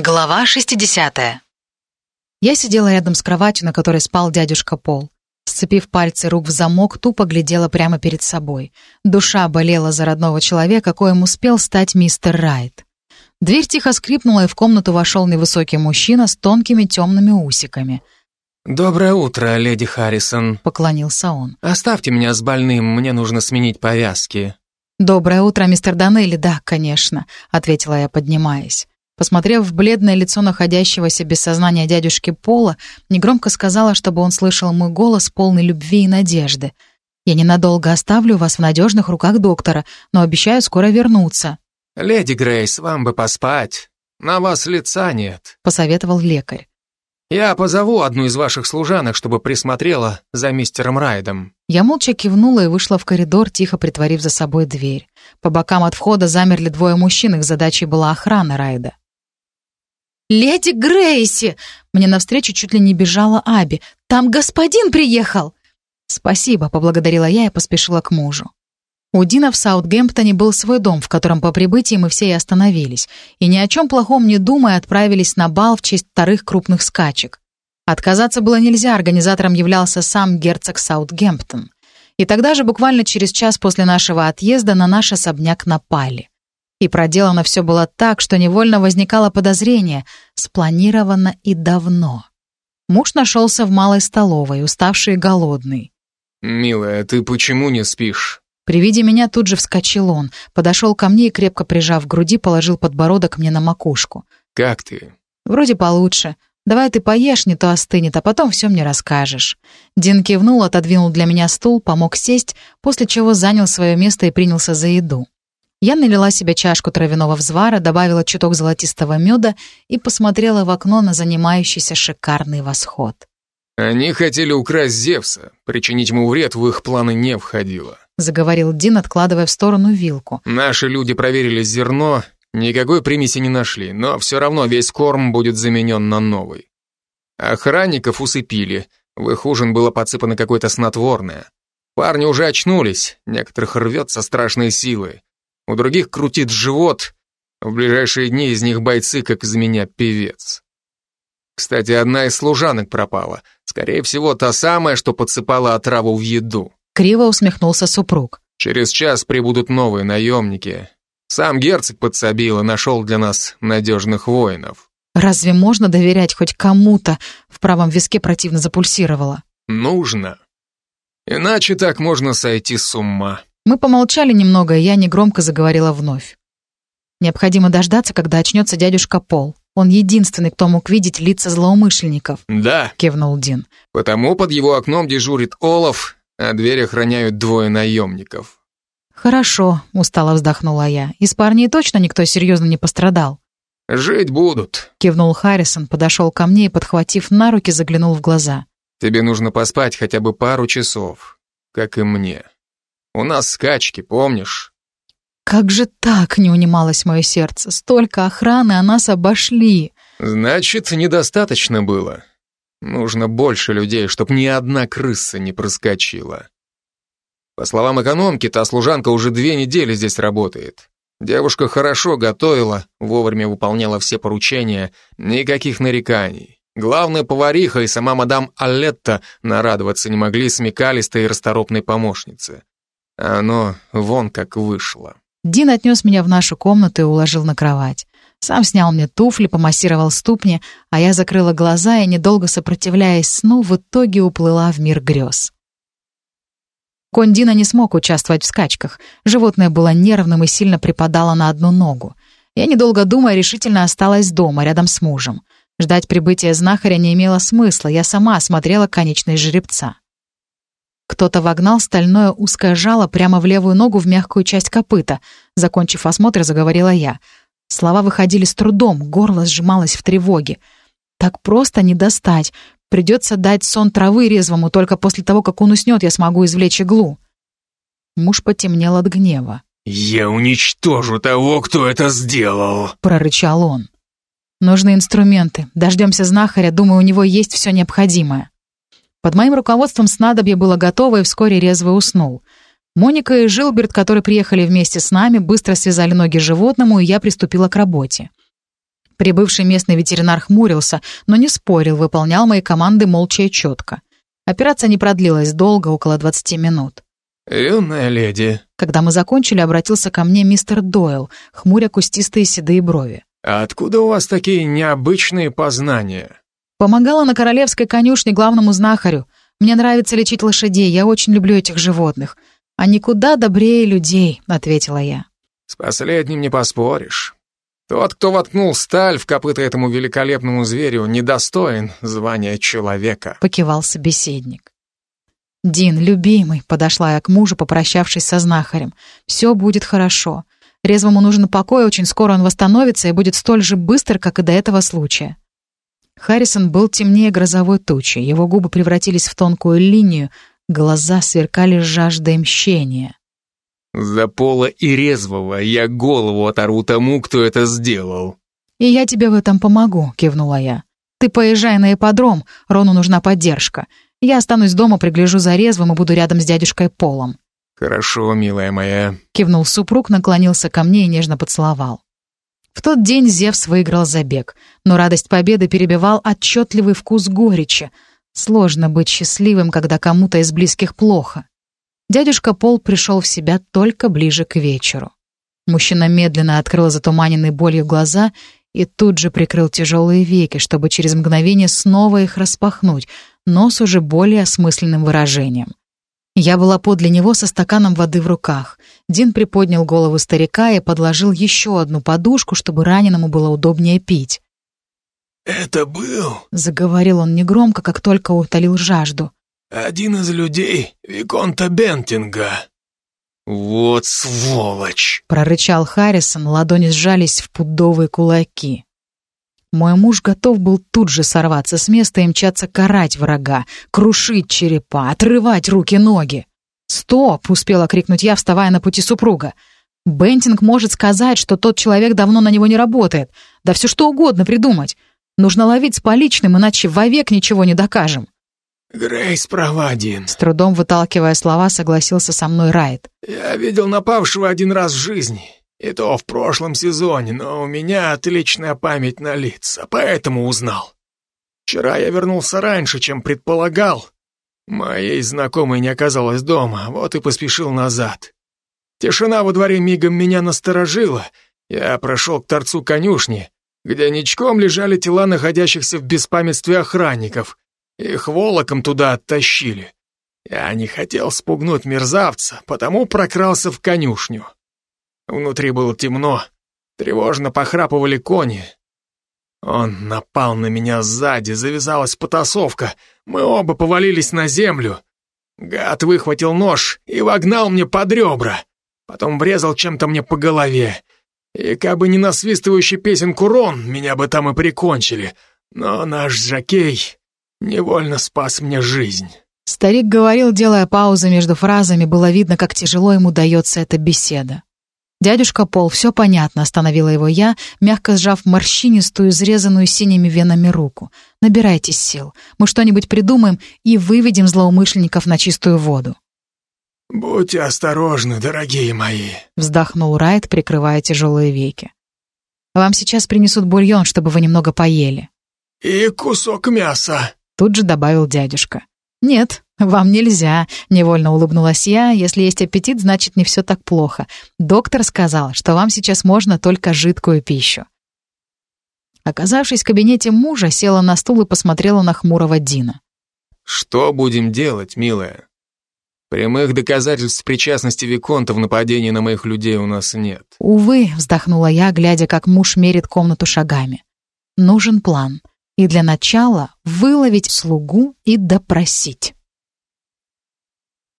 Глава 60. Я сидела рядом с кроватью, на которой спал дядюшка Пол. Сцепив пальцы рук в замок, тупо глядела прямо перед собой. Душа болела за родного человека, коим успел стать мистер Райт. Дверь тихо скрипнула, и в комнату вошел невысокий мужчина с тонкими темными усиками. «Доброе утро, леди Харрисон», — поклонился он. «Оставьте меня с больным, мне нужно сменить повязки». «Доброе утро, мистер Данелли, да, конечно», — ответила я, поднимаясь. Посмотрев в бледное лицо находящегося без сознания дядюшки Пола, негромко сказала, чтобы он слышал мой голос, полный любви и надежды. «Я ненадолго оставлю вас в надежных руках доктора, но обещаю скоро вернуться». «Леди Грейс, вам бы поспать. На вас лица нет», — посоветовал лекарь. «Я позову одну из ваших служанок, чтобы присмотрела за мистером Райдом». Я молча кивнула и вышла в коридор, тихо притворив за собой дверь. По бокам от входа замерли двое мужчин, их задачей была охрана Райда. «Леди Грейси!» Мне навстречу чуть ли не бежала Аби. «Там господин приехал!» «Спасибо», — поблагодарила я и поспешила к мужу. У Дина в Саутгемптоне был свой дом, в котором по прибытии мы все и остановились, и ни о чем плохом не думая отправились на бал в честь вторых крупных скачек. Отказаться было нельзя, организатором являлся сам герцог Саутгемптон. И тогда же, буквально через час после нашего отъезда, на наш особняк напали. И проделано все было так, что невольно возникало подозрение, спланировано и давно. Муж нашелся в малой столовой, уставший и голодный. «Милая, ты почему не спишь?» При виде меня тут же вскочил он, подошел ко мне и, крепко прижав к груди, положил подбородок мне на макушку. «Как ты?» «Вроде получше. Давай ты поешь, не то остынет, а потом все мне расскажешь». Дин кивнул, отодвинул для меня стул, помог сесть, после чего занял свое место и принялся за еду. Я налила себе чашку травяного взвара, добавила чуток золотистого меда и посмотрела в окно на занимающийся шикарный восход. «Они хотели украсть Зевса. Причинить ему вред в их планы не входило», — заговорил Дин, откладывая в сторону вилку. «Наши люди проверили зерно, никакой примеси не нашли, но все равно весь корм будет заменен на новый. Охранников усыпили, в их ужин было подсыпано какое-то снотворное. Парни уже очнулись, некоторых рвет со страшной силой у других крутит живот. В ближайшие дни из них бойцы, как из меня певец. Кстати, одна из служанок пропала. Скорее всего, та самая, что подсыпала отраву в еду. Криво усмехнулся супруг. Через час прибудут новые наемники. Сам герцог подсобил и нашел для нас надежных воинов. Разве можно доверять хоть кому-то? В правом виске противно запульсировало. Нужно. Иначе так можно сойти с ума. Мы помолчали немного, и я негромко заговорила вновь. Необходимо дождаться, когда очнется дядюшка Пол. Он единственный, кто мог видеть лица злоумышленников. «Да», — кивнул Дин. «Потому под его окном дежурит Олаф, а дверь охраняют двое наемников». «Хорошо», — устало вздохнула я. «Из парней точно никто серьезно не пострадал?» «Жить будут», — кивнул Харрисон, подошел ко мне и, подхватив на руки, заглянул в глаза. «Тебе нужно поспать хотя бы пару часов, как и мне». У нас скачки, помнишь? Как же так, не унималось мое сердце. Столько охраны, а нас обошли. Значит, недостаточно было. Нужно больше людей, чтоб ни одна крыса не проскочила. По словам экономки, та служанка уже две недели здесь работает. Девушка хорошо готовила, вовремя выполняла все поручения, никаких нареканий. Главная повариха и сама мадам Аллетта нарадоваться не могли смекалистой и расторопной помощнице. Оно вон как вышло. Дин отнес меня в нашу комнату и уложил на кровать. Сам снял мне туфли, помассировал ступни, а я закрыла глаза и, недолго сопротивляясь сну, в итоге уплыла в мир грез. Конь Дина не смог участвовать в скачках. Животное было нервным и сильно припадало на одну ногу. Я, недолго думая, решительно осталась дома, рядом с мужем. Ждать прибытия знахаря не имело смысла, я сама осмотрела конечность жеребца. Кто-то вогнал стальное узкое жало прямо в левую ногу в мягкую часть копыта. Закончив осмотр, заговорила я. Слова выходили с трудом, горло сжималось в тревоге. Так просто не достать. Придется дать сон травы резвому, только после того, как он уснет, я смогу извлечь иглу. Муж потемнел от гнева. «Я уничтожу того, кто это сделал», — прорычал он. «Нужны инструменты. Дождемся знахаря, думаю, у него есть все необходимое». Под моим руководством снадобье было готово и вскоре резво уснул. Моника и Жилберт, которые приехали вместе с нами, быстро связали ноги животному, и я приступила к работе. Прибывший местный ветеринар хмурился, но не спорил, выполнял мои команды молча и четко. Операция не продлилась долго, около 20 минут. «Юная леди». Когда мы закончили, обратился ко мне мистер Дойл, хмуря кустистые седые брови. «А откуда у вас такие необычные познания?» Помогала на королевской конюшне главному знахарю. Мне нравится лечить лошадей, я очень люблю этих животных. Они куда добрее людей», — ответила я. «С последним не поспоришь. Тот, кто воткнул сталь в копыта этому великолепному зверю, недостоин звания человека», — покивал собеседник. «Дин, любимый», — подошла я к мужу, попрощавшись со знахарем. «Все будет хорошо. Резвому нужен покой, очень скоро он восстановится и будет столь же быстр, как и до этого случая». Харрисон был темнее грозовой тучи, его губы превратились в тонкую линию, глаза сверкали жаждой мщения. «За пола и резвого я голову оторву тому, кто это сделал». «И я тебе в этом помогу», — кивнула я. «Ты поезжай на ипподром, Рону нужна поддержка. Я останусь дома, пригляжу за резвым и буду рядом с дядюшкой Полом». «Хорошо, милая моя», — кивнул супруг, наклонился ко мне и нежно поцеловал. В тот день Зевс выиграл забег, но радость победы перебивал отчетливый вкус горечи. Сложно быть счастливым, когда кому-то из близких плохо. Дядюшка Пол пришел в себя только ближе к вечеру. Мужчина медленно открыл затуманенные болью глаза и тут же прикрыл тяжелые веки, чтобы через мгновение снова их распахнуть, но с уже более осмысленным выражением. Я была подле него со стаканом воды в руках. Дин приподнял голову старика и подложил еще одну подушку, чтобы раненому было удобнее пить. «Это был...» — заговорил он негромко, как только утолил жажду. «Один из людей Виконта Бентинга». «Вот сволочь!» — прорычал Харрисон, ладони сжались в пудовые кулаки. Мой муж готов был тут же сорваться с места и мчаться карать врага, крушить черепа, отрывать руки-ноги. «Стоп!» — успела крикнуть я, вставая на пути супруга. «Бентинг может сказать, что тот человек давно на него не работает. Да все что угодно придумать. Нужно ловить с поличным, иначе вовек ничего не докажем». «Грейс права, Дин», — с трудом выталкивая слова, согласился со мной Райт. «Я видел напавшего один раз в жизни. И то в прошлом сезоне, но у меня отличная память на лица, поэтому узнал. Вчера я вернулся раньше, чем предполагал. Моей знакомой не оказалось дома, вот и поспешил назад. Тишина во дворе мигом меня насторожила. Я прошел к торцу конюшни, где ничком лежали тела находящихся в беспамятстве охранников. Их волоком туда оттащили. Я не хотел спугнуть мерзавца, потому прокрался в конюшню. Внутри было темно, тревожно похрапывали кони. Он напал на меня сзади, завязалась потасовка, мы оба повалились на землю. Гад выхватил нож и вогнал мне под ребра, потом врезал чем-то мне по голове. И как бы не насвистывающий песенку Рон, меня бы там и прикончили, но наш Жакей невольно спас мне жизнь. Старик говорил, делая паузы между фразами, было видно, как тяжело ему дается эта беседа. «Дядюшка Пол, все понятно», — остановила его я, мягко сжав морщинистую, изрезанную синими венами руку. «Набирайтесь сил. Мы что-нибудь придумаем и выведем злоумышленников на чистую воду». «Будьте осторожны, дорогие мои», — вздохнул Райт, прикрывая тяжелые веки. «Вам сейчас принесут бульон, чтобы вы немного поели». «И кусок мяса», — тут же добавил дядюшка. «Нет, вам нельзя», — невольно улыбнулась я. «Если есть аппетит, значит, не все так плохо. Доктор сказал, что вам сейчас можно только жидкую пищу». Оказавшись в кабинете мужа, села на стул и посмотрела на хмурого Дина. «Что будем делать, милая? Прямых доказательств причастности Виконта в нападении на моих людей у нас нет». «Увы», — вздохнула я, глядя, как муж мерит комнату шагами. «Нужен план» и для начала выловить слугу и допросить.